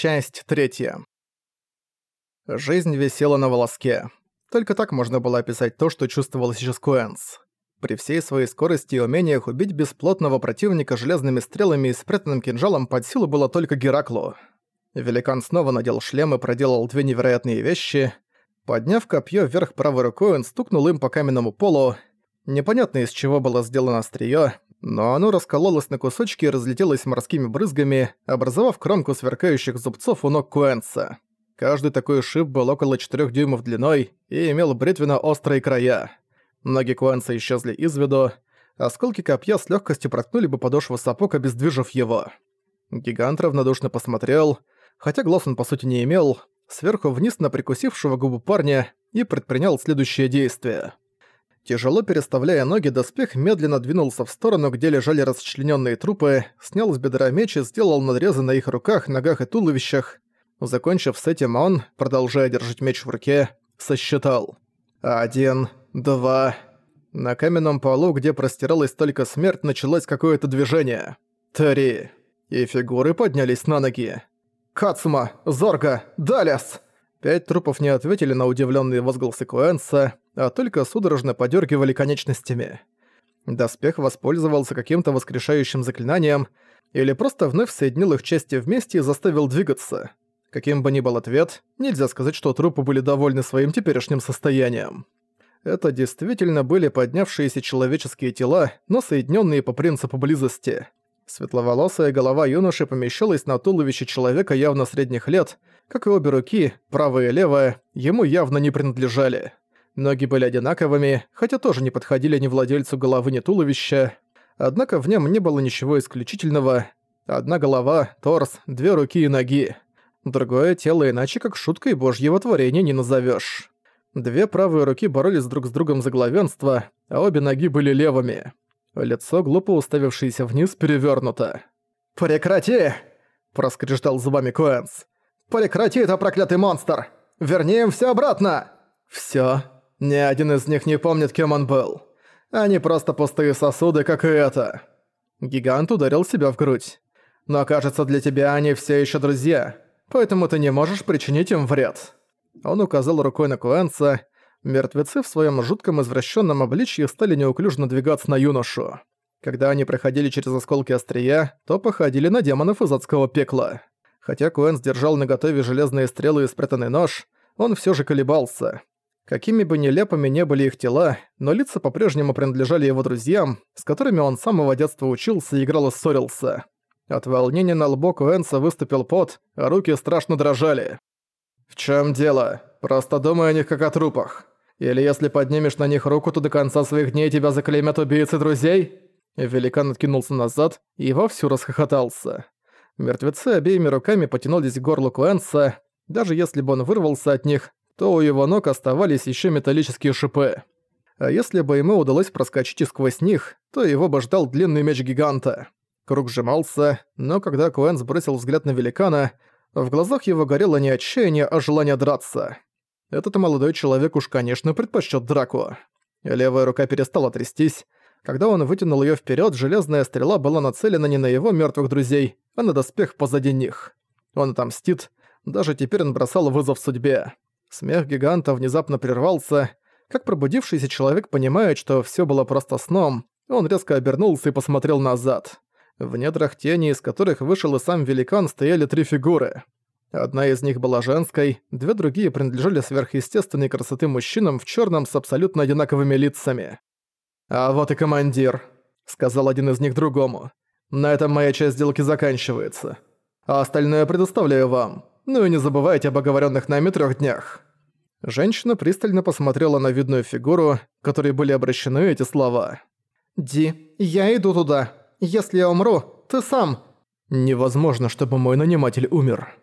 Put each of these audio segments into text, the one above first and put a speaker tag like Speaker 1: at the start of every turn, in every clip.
Speaker 1: Часть третья. Жизнь висела на волоске. Только так можно было описать то, что чувствовал сейчас Куэнс. При всей своей скорости и умениях убить бесплотного противника железными стрелами и спрятанным кинжалом под силу было только Гераклу. Великан снова надел шлем и проделал две невероятные вещи. Подняв копье вверх правой рукой, он стукнул им по каменному полу. Непонятно из чего было сделано острие, но оно раскололось на кусочки и разлетелось морскими брызгами, образовав кромку сверкающих зубцов у ног Куэнса. Каждый такой шип был около 4 дюймов длиной и имел бритвенно-острые края. Ноги Куэнса исчезли из виду, осколки копья с легкостью проткнули бы подошву сапог, обездвижив его. Гигант равнодушно посмотрел, хотя глаз он по сути не имел, сверху вниз на прикусившего губу парня и предпринял следующее действие. Тяжело переставляя ноги, доспех медленно двинулся в сторону, где лежали расчлененные трупы, снял с бедра меч и сделал надрезы на их руках, ногах и туловищах. Закончив с этим, он, продолжая держать меч в руке, сосчитал. Один, два... На каменном полу, где простиралась только смерть, началось какое-то движение. Три. И фигуры поднялись на ноги. «Кацума! Зорга! Даляс!» Пять трупов не ответили на удивленные возгласы Куэнса, а только судорожно подергивали конечностями. Доспех воспользовался каким-то воскрешающим заклинанием или просто вновь соединил их части вместе и заставил двигаться. Каким бы ни был ответ, нельзя сказать, что трупы были довольны своим теперешним состоянием. Это действительно были поднявшиеся человеческие тела, но соединенные по принципу близости. Светловолосая голова юноши помещалась на туловище человека явно средних лет, как и обе руки, правая и левая, ему явно не принадлежали. Ноги были одинаковыми, хотя тоже не подходили ни владельцу головы, ни туловища. Однако в нем не было ничего исключительного. Одна голова, торс, две руки и ноги. Другое тело иначе как шуткой божьего творения не назовешь. Две правые руки боролись друг с другом за главенство, а обе ноги были левыми. Лицо, глупо уставившееся вниз, перевернуто. «Прекрати!» – проскрежетал зубами Куэнс. «Прекрати это, проклятый монстр! Верни им всё обратно!» «Всё?» Ни один из них не помнит, кем он был. Они просто пустые сосуды, как и это. Гигант ударил себя в грудь. Но кажется, для тебя они все еще друзья, поэтому ты не можешь причинить им вред. Он указал рукой на Куэнса. Мертвецы в своем жутком извращенном обличье стали неуклюже надвигаться на юношу. Когда они проходили через осколки острия, то походили на демонов из адского пекла. Хотя Куэнс держал наготове железные стрелы и спрятанный нож, он все же колебался. Какими бы нелепыми не были их тела, но лица по-прежнему принадлежали его друзьям, с которыми он с самого детства учился, играл и ссорился. От волнения на лбу Куэнса выступил пот, а руки страшно дрожали. «В чем дело? Просто думай о них как о трупах. Или если поднимешь на них руку, то до конца своих дней тебя заклеймят убийцы друзей?» Великан откинулся назад и вовсю расхохотался. Мертвецы обеими руками потянулись к горлу Куэнса. Даже если бы он вырвался от них, то у его ног оставались еще металлические шипы. А если бы ему удалось проскочить сквозь них, то его бы ждал длинный меч гиганта. Круг сжимался, но когда Куэн сбросил взгляд на великана, в глазах его горело не отчаяние, а желание драться. Этот молодой человек уж, конечно, предпочтет драку. Левая рука перестала трястись. Когда он вытянул ее вперед, железная стрела была нацелена не на его мертвых друзей, а на доспех позади них. Он отомстит. Даже теперь он бросал вызов судьбе. Смех гиганта внезапно прервался. Как пробудившийся человек понимает, что все было просто сном, он резко обернулся и посмотрел назад. В недрах тени, из которых вышел и сам великан, стояли три фигуры. Одна из них была женской, две другие принадлежали сверхъестественной красоты мужчинам в черном с абсолютно одинаковыми лицами. «А вот и командир», — сказал один из них другому. «На этом моя часть сделки заканчивается. А остальное предоставляю вам. Ну и не забывайте об оговоренных нами трех днях». Женщина пристально посмотрела на видную фигуру, которой были обращены эти слова. «Ди, я иду туда. Если я умру, ты сам...» «Невозможно, чтобы мой наниматель умер».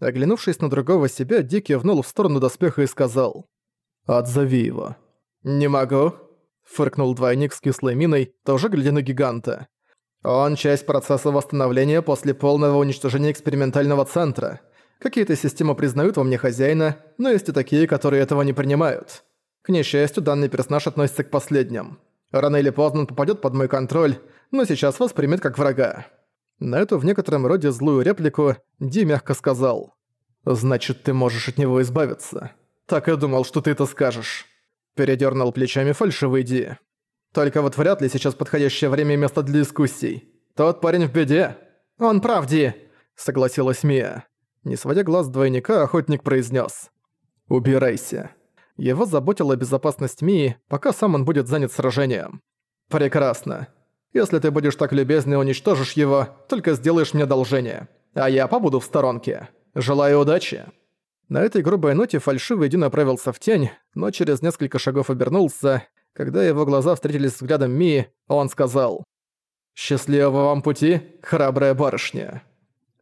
Speaker 1: Оглянувшись на другого себя, Ди кивнул в сторону доспеха и сказал. «Отзови его». «Не могу», — фыркнул двойник с кислой миной, тоже глядя на гиганта. «Он часть процесса восстановления после полного уничтожения экспериментального центра». Какие-то системы признают во мне хозяина, но есть и такие, которые этого не принимают. К несчастью, данный персонаж относится к последним. Рано или поздно он попадёт под мой контроль, но сейчас воспримет как врага. На эту в некотором роде злую реплику Ди мягко сказал. «Значит, ты можешь от него избавиться. Так и думал, что ты это скажешь». Передёрнул плечами фальшивый Ди. «Только вот вряд ли сейчас подходящее время и место для дискуссий. Тот парень в беде». «Он прав, Ди», — согласилась Мия. Не сводя глаз двойника, охотник произнес: «Убирайся». Его заботила безопасность Мии, пока сам он будет занят сражением. «Прекрасно. Если ты будешь так любезен и уничтожишь его, только сделаешь мне одолжение. А я побуду в сторонке. Желаю удачи». На этой грубой ноте фальшивый Ди направился в тень, но через несколько шагов обернулся. Когда его глаза встретились с взглядом Мии, он сказал «Счастливого вам пути, храбрая барышня».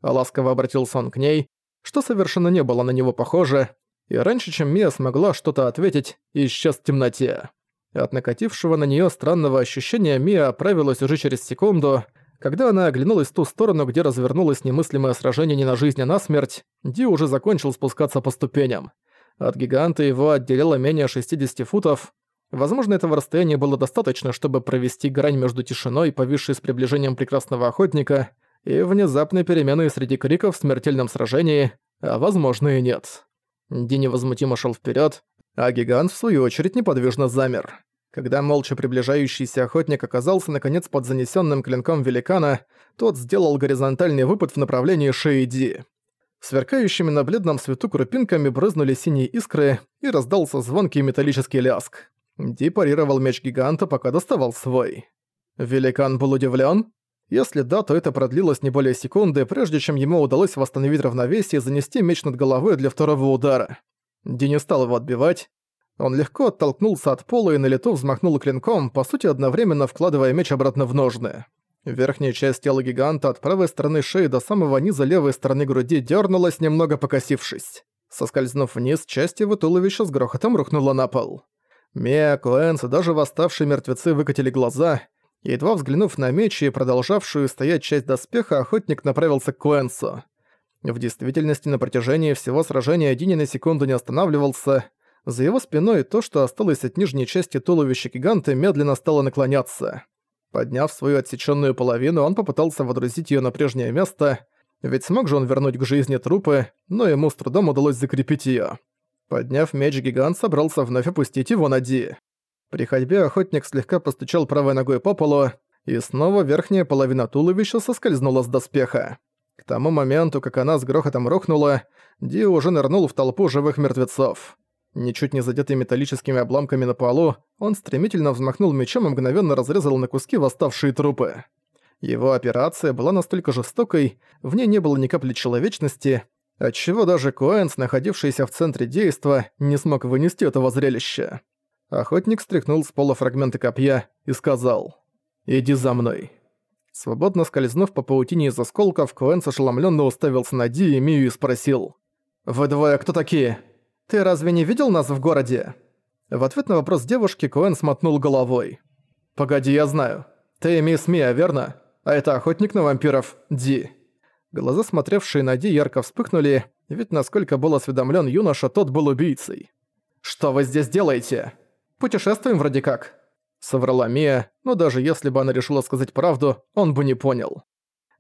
Speaker 1: Ласково обратился он к ней, что совершенно не было на него похоже, и раньше, чем Мия смогла что-то ответить, исчез в темноте. От накатившего на неё странного ощущения Мия оправилась уже через секунду. Когда она оглянулась в ту сторону, где развернулось немыслимое сражение не на жизнь, а на смерть, Ди уже закончил спускаться по ступеням. От гиганта его отделяло менее 60 футов. Возможно, этого расстояния было достаточно, чтобы провести грань между тишиной, повисшей с приближением прекрасного охотника, и внезапной переменой среди криков в смертельном сражении, а возможно и нет. Ди невозмутимо шел вперед, а гигант, в свою очередь, неподвижно замер. Когда молча приближающийся охотник оказался наконец под занесенным клинком великана, тот сделал горизонтальный выпад в направлении шеи Ди. Сверкающими на бледном свету крупинками брызнули синие искры, и раздался звонкий металлический ляск. Ди парировал меч гиганта, пока доставал свой. Великан был удивлен. Если да, то это продлилось не более секунды, прежде чем ему удалось восстановить равновесие и занести меч над головой для второго удара. Ди не стал его отбивать. Он легко оттолкнулся от пола и на лету взмахнул клинком, по сути одновременно вкладывая меч обратно в ножны. Верхняя часть тела гиганта от правой стороны шеи до самого низа левой стороны груди дернулась, немного покосившись. Соскользнув вниз, часть его туловища с грохотом рухнула на пол. Мия, Коэнс и даже восставшие мертвецы выкатили глаза. Едва взглянув на меч и продолжавшую стоять часть доспеха, охотник направился к Коэнсу. В действительности на протяжении всего сражения Дини на секунду не останавливался. За его спиной то, что осталось от нижней части туловища гиганта, медленно стало наклоняться. Подняв свою отсеченную половину, он попытался водрузить ее на прежнее место, ведь смог же он вернуть к жизни трупы, но ему с трудом удалось закрепить ее. Подняв меч, гигант собрался вновь опустить его на Ди. При ходьбе охотник слегка постучал правой ногой по полу, и снова верхняя половина туловища соскользнула с доспеха. К тому моменту, как она с грохотом рухнула, Ди уже нырнул в толпу живых мертвецов. Ничуть не задетый металлическими обломками на полу, он стремительно взмахнул мечом и мгновенно разрезал на куски восставшие трупы. Его операция была настолько жестокой, в ней не было ни капли человечности, отчего даже Коэнс, находившийся в центре действа, не смог вынести этого зрелища. Охотник стряхнул с пола фрагменты копья и сказал «Иди за мной». Свободно скользнув по паутине из осколков, Коэн ошеломленно уставился на Ди и Мию и спросил. «Вы двое кто такие? Ты разве не видел нас в городе?» В ответ на вопрос девушки Коэн смотнул головой. «Погоди, я знаю. Ты мисс Мия, верно? А это охотник на вампиров, Ди». Глаза, смотревшие на Ди, ярко вспыхнули, ведь насколько был осведомлен юноша, тот был убийцей. «Что вы здесь делаете?» «Путешествуем вроде как», Соврала Мия, но даже если бы она решила сказать правду, он бы не понял.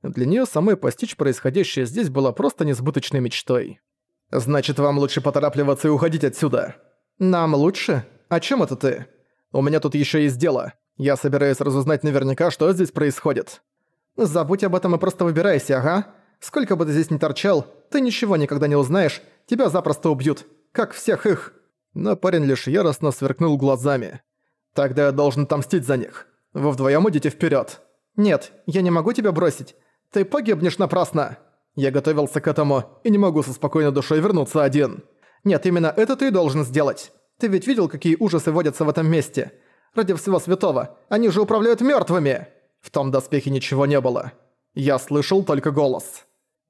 Speaker 1: Для неё самой постичь происходящее здесь было просто несбыточной мечтой. «Значит, вам лучше поторапливаться и уходить отсюда». «Нам лучше? О чём это ты?» «У меня тут ещё есть дело. Я собираюсь разузнать наверняка, что здесь происходит». «Забудь об этом и просто выбирайся, ага. Сколько бы ты здесь ни торчал, ты ничего никогда не узнаешь, тебя запросто убьют, как всех их». Но парень лишь яростно сверкнул глазами. Тогда я должен отомстить за них. Вы вдвоем идите вперед. Нет, я не могу тебя бросить. Ты погибнешь напрасно. Я готовился к этому и не могу со спокойной душой вернуться один. Нет, именно это ты должен сделать. Ты ведь видел, какие ужасы водятся в этом месте? Ради всего святого, они же управляют мертвыми. В том доспехе ничего не было. Я слышал только голос.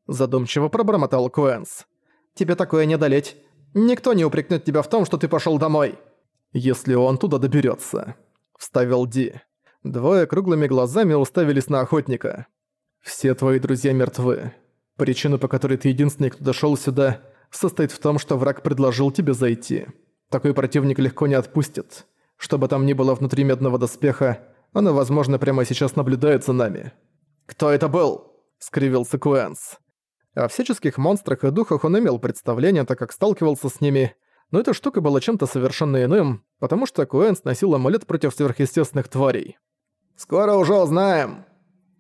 Speaker 1: Задумчиво пробормотал Куэнс. Тебе такое не одолеть. Никто не упрекнет тебя в том, что ты пошел домой если он туда доберется, вставил Ди. Двое круглыми глазами уставились на охотника. «Все твои друзья мертвы. Причина, по которой ты единственный, кто дошёл сюда, состоит в том, что враг предложил тебе зайти. Такой противник легко не отпустит. Что бы там ни было внутри медного доспеха, оно, возможно, прямо сейчас наблюдает за нами». «Кто это был?» – скривился Куэнс. О всяческих монстрах и духах он имел представление, так как сталкивался с ними, но эта штука была чем-то совершенно иным, потому что Куэнс носил амулет против сверхъестественных тварей. «Скоро уже узнаем!»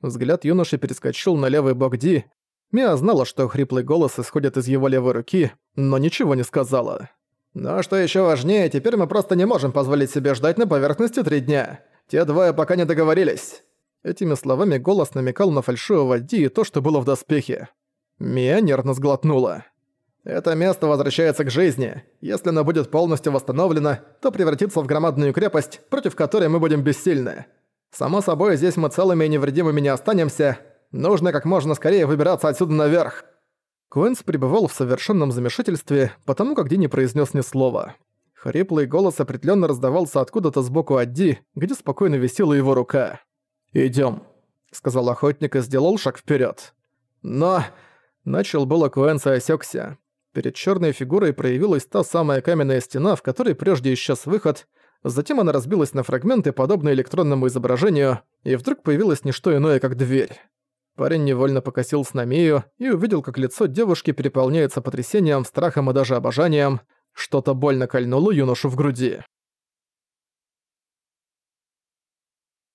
Speaker 1: Взгляд юноши перескочил на левый бок Ди. Мия знала, что хриплый голос исходит из его левой руки, но ничего не сказала. «Но что еще важнее, теперь мы просто не можем позволить себе ждать на поверхности три дня. Те двое пока не договорились». Этими словами голос намекал на фальшивого Ди и то, что было в доспехе. Мия нервно сглотнула. «Это место возвращается к жизни. Если оно будет полностью восстановлено, то превратится в громадную крепость, против которой мы будем бессильны. Само собой, здесь мы целыми и невредимыми не останемся. Нужно как можно скорее выбираться отсюда наверх». Куэнс пребывал в совершенном замешательстве, потому как Ди не произнес ни слова. Хриплый голос определенно раздавался откуда-то сбоку от Ди, где спокойно висела его рука. Идем, сказал охотник и сделал шаг вперед. Но... Начал было Куэнс и осёкся. Перед черной фигурой проявилась та самая каменная стена, в которой прежде исчез выход, затем она разбилась на фрагменты, подобные электронному изображению, и вдруг появилось не что иное, как дверь. Парень невольно покосился на Мию и увидел, как лицо девушки переполняется потрясением, страхом и даже обожанием. Что-то больно кольнуло юношу в груди.